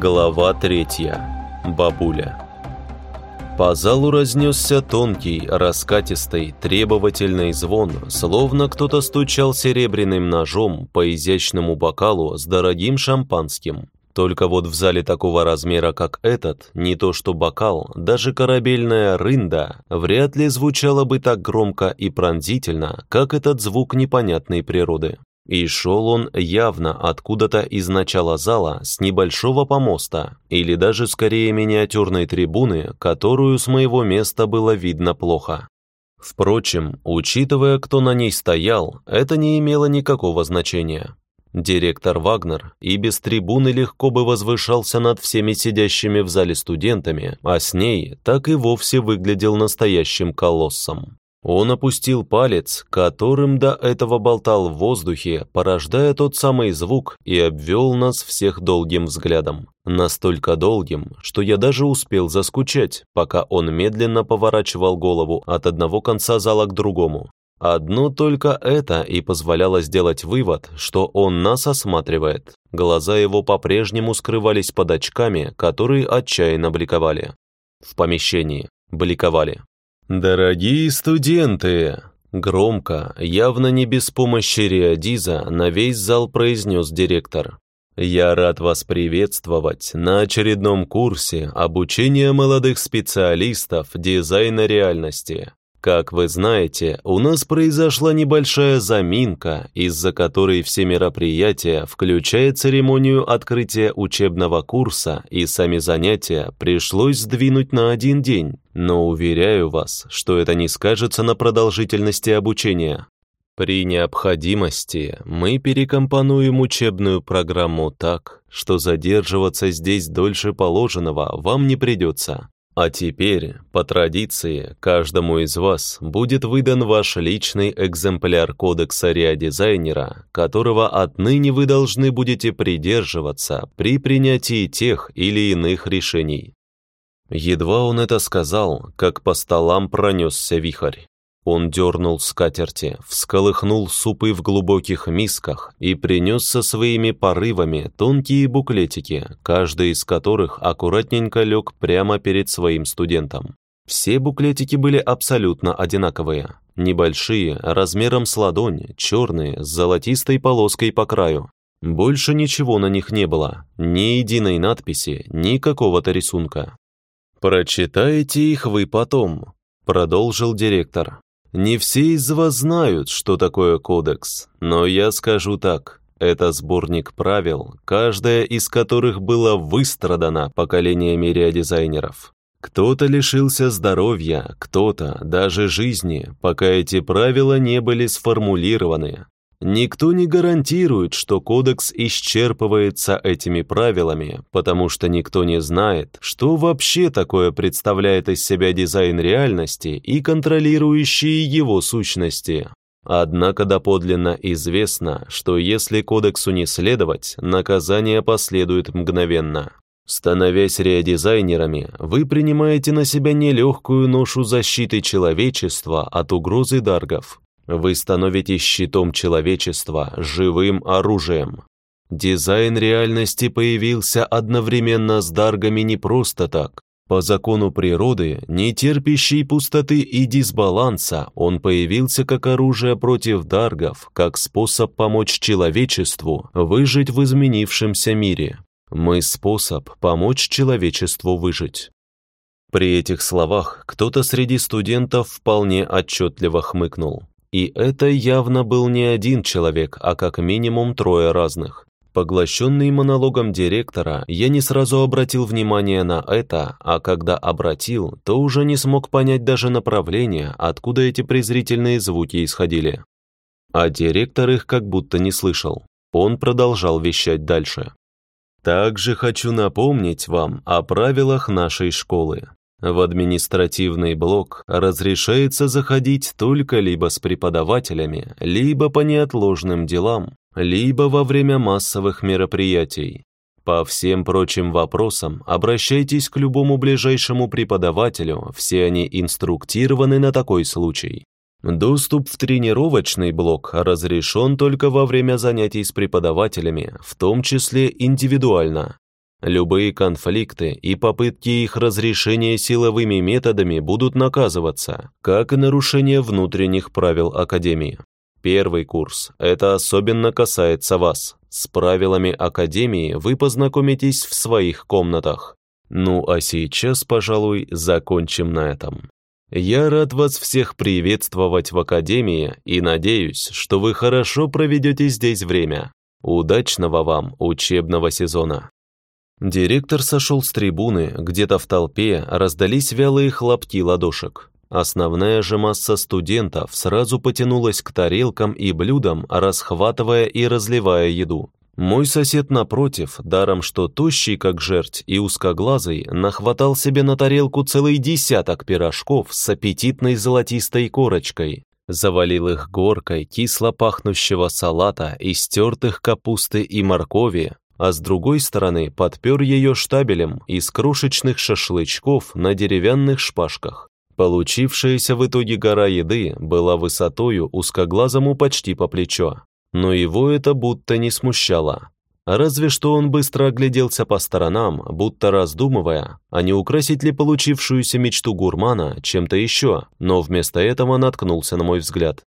Глава третья. Бабуля. По залу разнесся тонкий, раскатистый, требовательный звон, словно кто-то стучал серебряным ножом по изящному бокалу с дорогим шампанским. Только вот в зале такого размера, как этот, не то что бокал, даже корабельная рында вряд ли звучала бы так громко и пронзительно, как этот звук непонятной природы. И шел он явно откуда-то из начала зала с небольшого помоста, или даже скорее миниатюрной трибуны, которую с моего места было видно плохо. Впрочем, учитывая, кто на ней стоял, это не имело никакого значения. Директор Вагнер и без трибуны легко бы возвышался над всеми сидящими в зале студентами, а с ней так и вовсе выглядел настоящим колоссом. Он опустил палец, которым до этого болтал в воздухе, порождая тот самый звук, и обвел нас всех долгим взглядом. Настолько долгим, что я даже успел заскучать, пока он медленно поворачивал голову от одного конца зала к другому. Одно только это и позволяло сделать вывод, что он нас осматривает. Глаза его по-прежнему скрывались под очками, которые отчаянно бликовали. В помещении бликовали. «Дорогие студенты!» Громко, явно не без помощи Риадиза, на весь зал произнес директор. «Я рад вас приветствовать на очередном курсе обучения молодых специалистов дизайна реальности. Как вы знаете, у нас произошла небольшая заминка, из-за которой все мероприятия, включая церемонию открытия учебного курса и сами занятия, пришлось сдвинуть на один день. Но уверяю вас, что это не скажется на продолжительности обучения. При необходимости мы перекомпонуем учебную программу так, что задерживаться здесь дольше положенного вам не придется. А теперь, по традиции, каждому из вас будет выдан ваш личный экземпляр кодекса реодизайнера, которого отныне вы должны будете придерживаться при принятии тех или иных решений. Едва он это сказал, как по столам пронесся вихрь. Он дернул скатерти, всколыхнул супы в глубоких мисках и принес со своими порывами тонкие буклетики, каждый из которых аккуратненько лег прямо перед своим студентом. Все буклетики были абсолютно одинаковые. Небольшие, размером с ладонь, черные, с золотистой полоской по краю. Больше ничего на них не было, ни единой надписи, ни какого-то рисунка. «Прочитайте их вы потом», — продолжил директор. Не все из вас знают, что такое кодекс, но я скажу так. Это сборник правил, каждая из которых была выстрадана поколениями реодизайнеров. Кто-то лишился здоровья, кто-то даже жизни, пока эти правила не были сформулированы. Никто не гарантирует, что кодекс исчерпывается этими правилами, потому что никто не знает, что вообще такое представляет из себя дизайн реальности и контролирующие его сущности. Однако доподлинно известно, что если кодексу не следовать, наказание последует мгновенно. Становясь реодизайнерами, вы принимаете на себя нелегкую ношу защиты человечества от угрозы даргов. Вы становитесь щитом человечества, живым оружием. Дизайн реальности появился одновременно с даргами не просто так. По закону природы, не терпящей пустоты и дисбаланса, он появился как оружие против даргов, как способ помочь человечеству выжить в изменившемся мире. Мы способ помочь человечеству выжить. При этих словах кто-то среди студентов вполне отчетливо хмыкнул. И это явно был не один человек, а как минимум трое разных. Поглощенный монологом директора, я не сразу обратил внимание на это, а когда обратил, то уже не смог понять даже направление, откуда эти презрительные звуки исходили. А директор их как будто не слышал. Он продолжал вещать дальше. «Также хочу напомнить вам о правилах нашей школы. В административный блок разрешается заходить только либо с преподавателями, либо по неотложным делам, либо во время массовых мероприятий. По всем прочим вопросам обращайтесь к любому ближайшему преподавателю, все они инструктированы на такой случай. Доступ в тренировочный блок разрешен только во время занятий с преподавателями, в том числе индивидуально. Любые конфликты и попытки их разрешения силовыми методами будут наказываться, как и нарушение внутренних правил Академии. Первый курс. Это особенно касается вас. С правилами Академии вы познакомитесь в своих комнатах. Ну а сейчас, пожалуй, закончим на этом. Я рад вас всех приветствовать в Академии и надеюсь, что вы хорошо проведете здесь время. Удачного вам учебного сезона. Директор сошел с трибуны, где-то в толпе раздались вялые хлопки ладошек. Основная же масса студентов сразу потянулась к тарелкам и блюдам, расхватывая и разливая еду. Мой сосед напротив, даром что тощий как жерть и узкоглазый, нахватал себе на тарелку целый десяток пирожков с аппетитной золотистой корочкой, завалил их горкой кисло пахнущего салата из тертых капусты и моркови, а с другой стороны подпер ее штабелем из крошечных шашлычков на деревянных шпажках. Получившаяся в итоге гора еды была высотою узкоглазому почти по плечо, но его это будто не смущало. Разве что он быстро огляделся по сторонам, будто раздумывая, а не украсить ли получившуюся мечту гурмана чем-то еще, но вместо этого наткнулся на мой взгляд.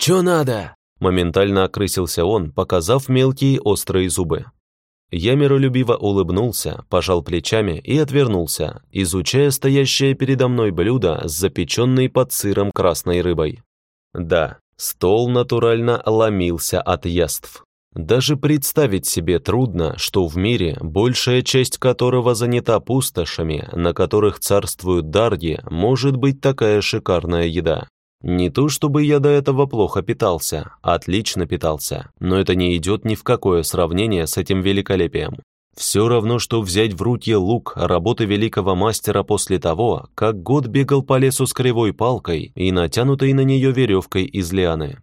«Чё надо?» Моментально окрысился он, показав мелкие острые зубы. Я миролюбиво улыбнулся, пожал плечами и отвернулся, изучая стоящее передо мной блюдо с запеченной под сыром красной рыбой. Да, стол натурально ломился от яств. Даже представить себе трудно, что в мире, большая часть которого занята пустошами, на которых царствуют дарги, может быть такая шикарная еда. Не то чтобы я до этого плохо питался, отлично питался, но это не идет ни в какое сравнение с этим великолепием. Все равно, что взять в руки лук работы великого мастера после того, как год бегал по лесу с кривой палкой и натянутой на нее веревкой из лианы.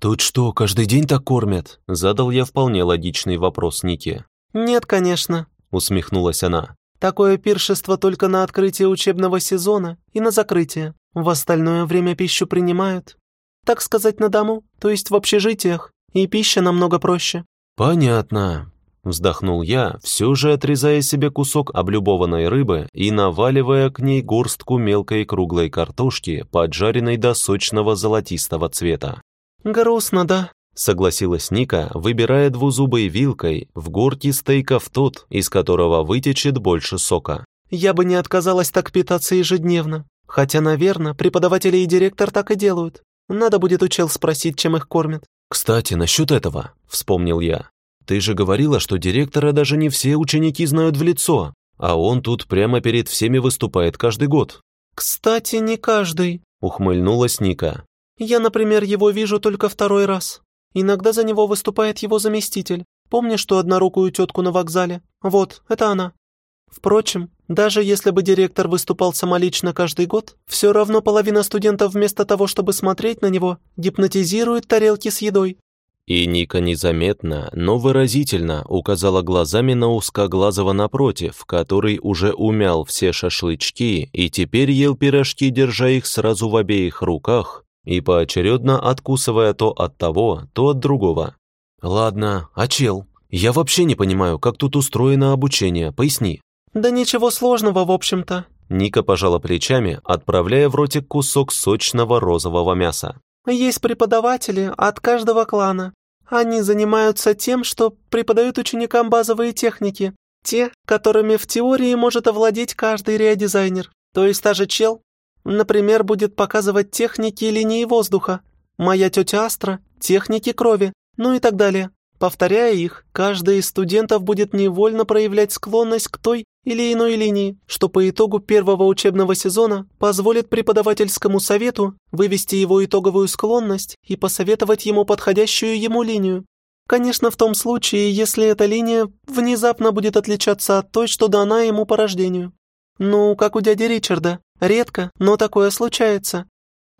«Тут что, каждый день так кормят?» Задал я вполне логичный вопрос Нике. «Нет, конечно», усмехнулась она. «Такое пиршество только на открытие учебного сезона и на закрытие. В остальное время пищу принимают. Так сказать, на дому, то есть в общежитиях, и пища намного проще». «Понятно», — вздохнул я, все же отрезая себе кусок облюбованной рыбы и наваливая к ней горстку мелкой круглой картошки, поджаренной до сочного золотистого цвета. «Грустно, да?» — согласилась Ника, выбирая двузубой вилкой в горке стейков тот, из которого вытечет больше сока. «Я бы не отказалась так питаться ежедневно. Хотя, наверное, преподаватели и директор так и делают. Надо будет у чел спросить, чем их кормят». «Кстати, насчет этого», — вспомнил я. «Ты же говорила, что директора даже не все ученики знают в лицо, а он тут прямо перед всеми выступает каждый год». «Кстати, не каждый», — ухмыльнулась Ника. «Я, например, его вижу только второй раз. Иногда за него выступает его заместитель. Помнишь ту однорукую тетку на вокзале? Вот, это она. Впрочем, даже если бы директор выступал самолично каждый год, все равно половина студентов вместо того, чтобы смотреть на него, гипнотизирует тарелки с едой. И Ника незаметно, но выразительно указала глазами на узкоглазого напротив, который уже умял все шашлычки и теперь ел пирожки, держа их сразу в обеих руках и поочередно откусывая то от того, то от другого. «Ладно, а чел? Я вообще не понимаю, как тут устроено обучение, поясни». «Да ничего сложного, в общем-то». Ника пожала плечами, отправляя в ротик кусок сочного розового мяса. «Есть преподаватели от каждого клана. Они занимаются тем, что преподают ученикам базовые техники, те, которыми в теории может овладеть каждый реодизайнер. То есть та же чел, например, будет показывать техники линии воздуха, моя тетя Астра – техники крови, ну и так далее. Повторяя их, каждый из студентов будет невольно проявлять склонность к той или иной линии, что по итогу первого учебного сезона позволит преподавательскому совету вывести его итоговую склонность и посоветовать ему подходящую ему линию. Конечно, в том случае, если эта линия внезапно будет отличаться от той, что дана ему по рождению. Ну, как у дяди Ричарда. Редко, но такое случается.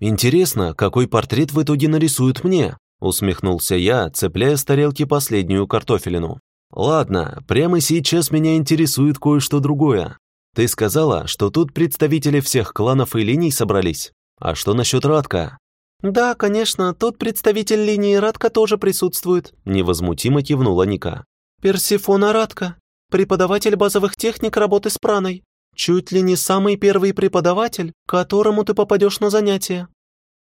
Интересно, какой портрет в итоге нарисуют мне? Усмехнулся я, цепляя с тарелки последнюю картофелину. Ладно, прямо сейчас меня интересует кое-что другое. Ты сказала, что тут представители всех кланов и линий собрались. А что насчет Радка? Да, конечно, тут представитель линии Радка тоже присутствует. Невозмутимо кивнула Ника. Персифона Радка. преподаватель базовых техник работы с праной. Чуть ли не самый первый преподаватель, к которому ты попадешь на занятия».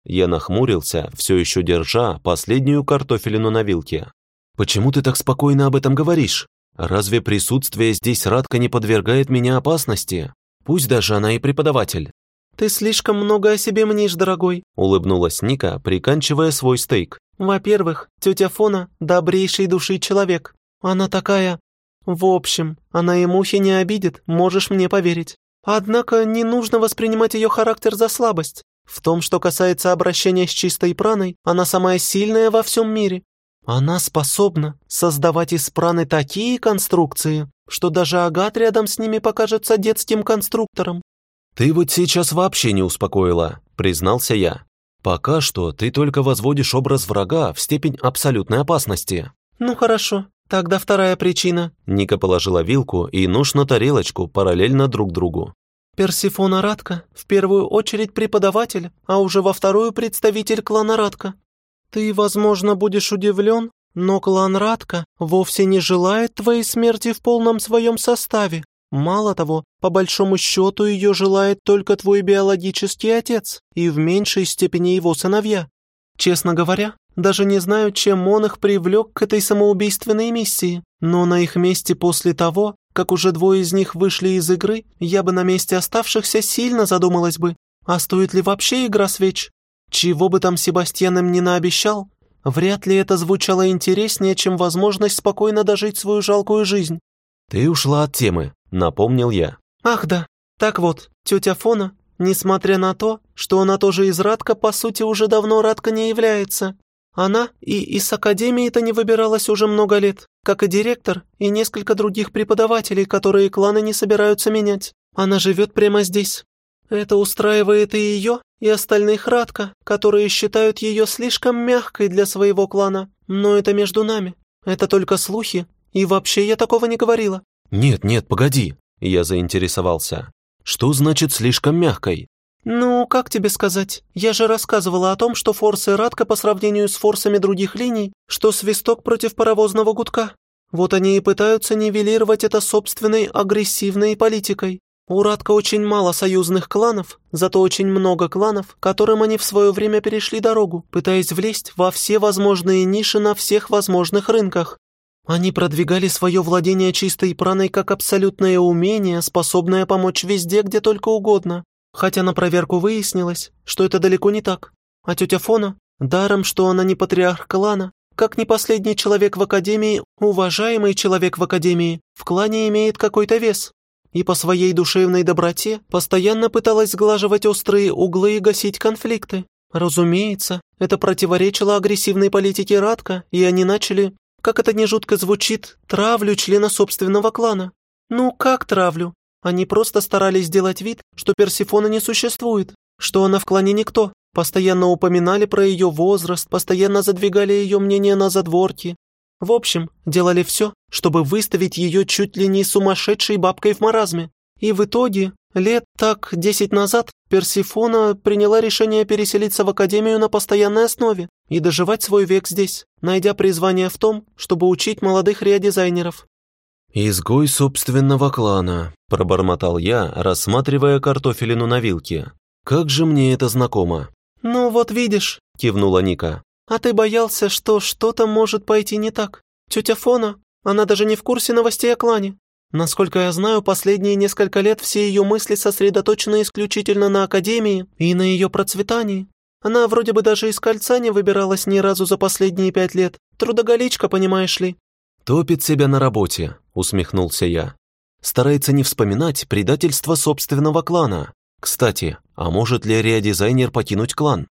Я нахмурился, все еще держа последнюю картофелину на вилке. «Почему ты так спокойно об этом говоришь? Разве присутствие здесь Радка не подвергает меня опасности? Пусть даже она и преподаватель». «Ты слишком много о себе мнишь, дорогой», — улыбнулась Ника, приканчивая свой стейк. «Во-первых, тетя Фона — добрейшей души человек. Она такая... В общем, она и мухи не обидит, можешь мне поверить. Однако не нужно воспринимать ее характер за слабость. В том, что касается обращения с чистой праной, она самая сильная во всем мире. Она способна создавать из праны такие конструкции, что даже агат рядом с ними покажется детским конструктором. «Ты вот сейчас вообще не успокоила», — признался я. «Пока что ты только возводишь образ врага в степень абсолютной опасности». «Ну хорошо, тогда вторая причина». Ника положила вилку и нож на тарелочку параллельно друг другу. «Персифона Радка в первую очередь преподаватель, а уже во вторую представитель клана Радка. Ты, возможно, будешь удивлен, но клан Радка вовсе не желает твоей смерти в полном своем составе. Мало того, по большому счету ее желает только твой биологический отец и в меньшей степени его сыновья. Честно говоря, даже не знаю, чем он их привлек к этой самоубийственной миссии, но на их месте после того, как уже двое из них вышли из игры, я бы на месте оставшихся сильно задумалась бы, а стоит ли вообще игра свеч? Чего бы там Себастьян им не наобещал, вряд ли это звучало интереснее, чем возможность спокойно дожить свою жалкую жизнь. «Ты ушла от темы», — напомнил я. «Ах да, так вот, тетя Фона, несмотря на то, что она тоже из Радка, по сути, уже давно Радка не является. Она и из Академии-то не выбиралась уже много лет, как и директор и несколько других преподавателей, которые кланы не собираются менять. Она живет прямо здесь, это устраивает и ее, и остальных Радка, которые считают ее слишком мягкой для своего клана. Но это между нами. Это только слухи. И вообще я такого не говорила». «Нет, нет, погоди». Я заинтересовался. «Что значит слишком мягкой?» «Ну, как тебе сказать? Я же рассказывала о том, что форсы Радка по сравнению с форсами других линий, что свисток против паровозного гудка. Вот они и пытаются нивелировать это собственной агрессивной политикой. У Радка очень мало союзных кланов, зато очень много кланов, которым они в свое время перешли дорогу, пытаясь влезть во все возможные ниши на всех возможных рынках. Они продвигали свое владение чистой праной как абсолютное умение, способное помочь везде, где только угодно. Хотя на проверку выяснилось, что это далеко не так. А тетя Фона, даром, что она не патриарх клана, как не последний человек в Академии, уважаемый человек в Академии, в клане имеет какой-то вес и по своей душевной доброте постоянно пыталась сглаживать острые углы и гасить конфликты. Разумеется, это противоречило агрессивной политике Радка, и они начали, как это не жутко звучит, травлю члена собственного клана. Ну как травлю? Они просто старались сделать вид, что Персифона не существует, что она в клане никто. Постоянно упоминали про ее возраст, постоянно задвигали ее мнение на задворки, в общем, делали все, чтобы выставить ее чуть ли не сумасшедшей бабкой в маразме. И в итоге, лет так десять назад, Персифона приняла решение переселиться в Академию на постоянной основе и доживать свой век здесь, найдя призвание в том, чтобы учить молодых реодизайнеров. «Изгой собственного клана», – пробормотал я, рассматривая картофелину на вилке. «Как же мне это знакомо?» «Ну вот видишь», – кивнула Ника. А ты боялся, что что-то может пойти не так. Тетя Фона, она даже не в курсе новостей о клане. Насколько я знаю, последние несколько лет все ее мысли сосредоточены исключительно на Академии и на ее процветании. Она вроде бы даже из кольца не выбиралась ни разу за последние пять лет. Трудоголичка, понимаешь ли». «Топит себя на работе», — усмехнулся я. «Старается не вспоминать предательство собственного клана. Кстати, а может ли реодизайнер покинуть клан?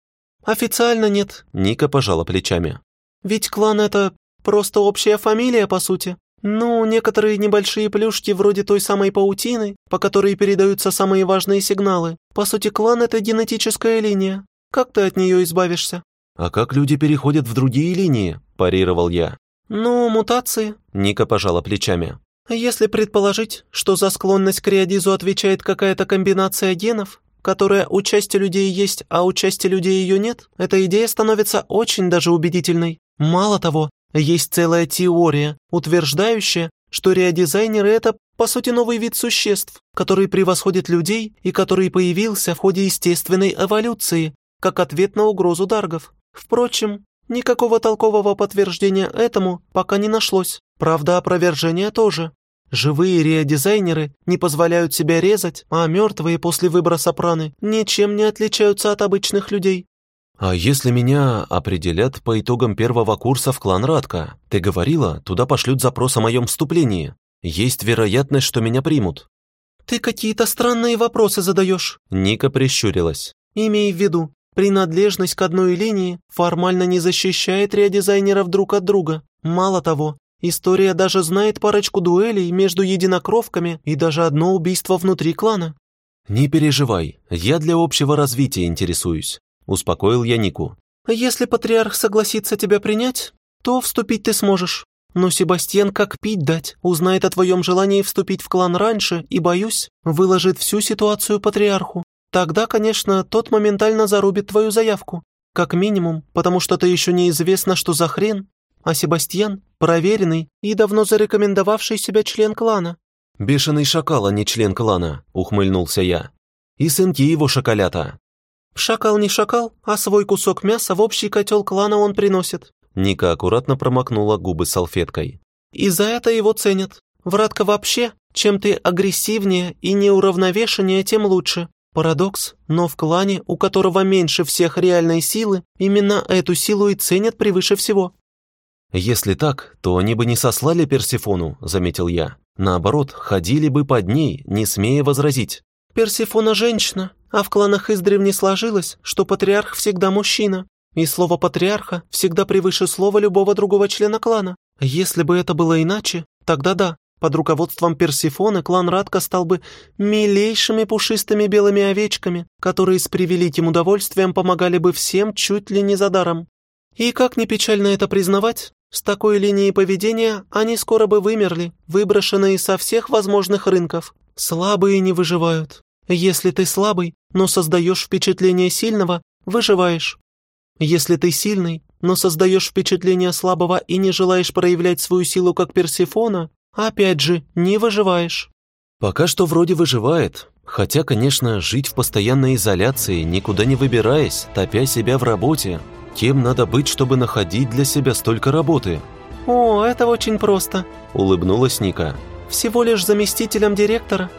«Официально нет», — Ника пожала плечами. «Ведь клан — это просто общая фамилия, по сути. Ну, некоторые небольшие плюшки вроде той самой паутины, по которой передаются самые важные сигналы. По сути, клан — это генетическая линия. Как ты от нее избавишься?» «А как люди переходят в другие линии?» – парировал я. «Ну, мутации», – Ника пожала плечами. «Если предположить, что за склонность к риадизу отвечает какая-то комбинация генов, которая у части людей есть, а у части людей ее нет, эта идея становится очень даже убедительной. Мало того, есть целая теория, утверждающая, что реодизайнеры — это, по сути, новый вид существ, который превосходит людей и который появился в ходе естественной эволюции, как ответ на угрозу даргов. Впрочем, никакого толкового подтверждения этому пока не нашлось. Правда, опровержения тоже. Живые реодизайнеры не позволяют себя резать, а мертвые после выброса праны ничем не отличаются от обычных людей. «А если меня определят по итогам первого курса в клан Радка? Ты говорила, туда пошлют запрос о моем вступлении. Есть вероятность, что меня примут». «Ты какие-то странные вопросы задаешь», — Ника прищурилась. «Имей в виду, принадлежность к одной линии формально не защищает реодизайнеров друг от друга. Мало того, история даже знает парочку дуэлей между единокровками и даже одно убийство внутри клана». «Не переживай, я для общего развития интересуюсь. Успокоил я Нику. «Если патриарх согласится тебя принять, то вступить ты сможешь. Но Себастьян как пить дать, узнает о твоем желании вступить в клан раньше и, боюсь, выложит всю ситуацию патриарху. Тогда, конечно, тот моментально зарубит твою заявку. Как минимум, потому что ты еще неизвестно, что за хрен. А Себастьян – проверенный и давно зарекомендовавший себя член клана». «Бешеный шакал, а не член клана», – ухмыльнулся я. «И сынки его шоколята. «Шакал не шакал, а свой кусок мяса в общий котел клана он приносит». Ника аккуратно промокнула губы салфеткой. «И за это его ценят. Вратка вообще, чем ты агрессивнее и неуравновешеннее, тем лучше. Парадокс, но в клане, у которого меньше всех реальной силы, именно эту силу и ценят превыше всего». «Если так, то они бы не сослали Персифону», — заметил я. «Наоборот, ходили бы под ней, не смея возразить». «Персифона женщина, а в кланах издревле сложилось, что патриарх всегда мужчина, и слово патриарха всегда превыше слова любого другого члена клана. Если бы это было иначе, тогда да, под руководством Персифоны клан Радка стал бы милейшими пушистыми белыми овечками, которые с превеликим удовольствием помогали бы всем чуть ли не за даром. И как ни печально это признавать, с такой линией поведения они скоро бы вымерли, выброшенные со всех возможных рынков. Слабые не выживают. Если ты слабый, но создаешь впечатление сильного, выживаешь. Если ты сильный, но создаешь впечатление слабого и не желаешь проявлять свою силу как Персифона, опять же, не выживаешь. Пока что вроде выживает, хотя, конечно, жить в постоянной изоляции, никуда не выбираясь, топя себя в работе. Кем надо быть, чтобы находить для себя столько работы? «О, это очень просто», — улыбнулась Ника. «Всего лишь заместителем директора,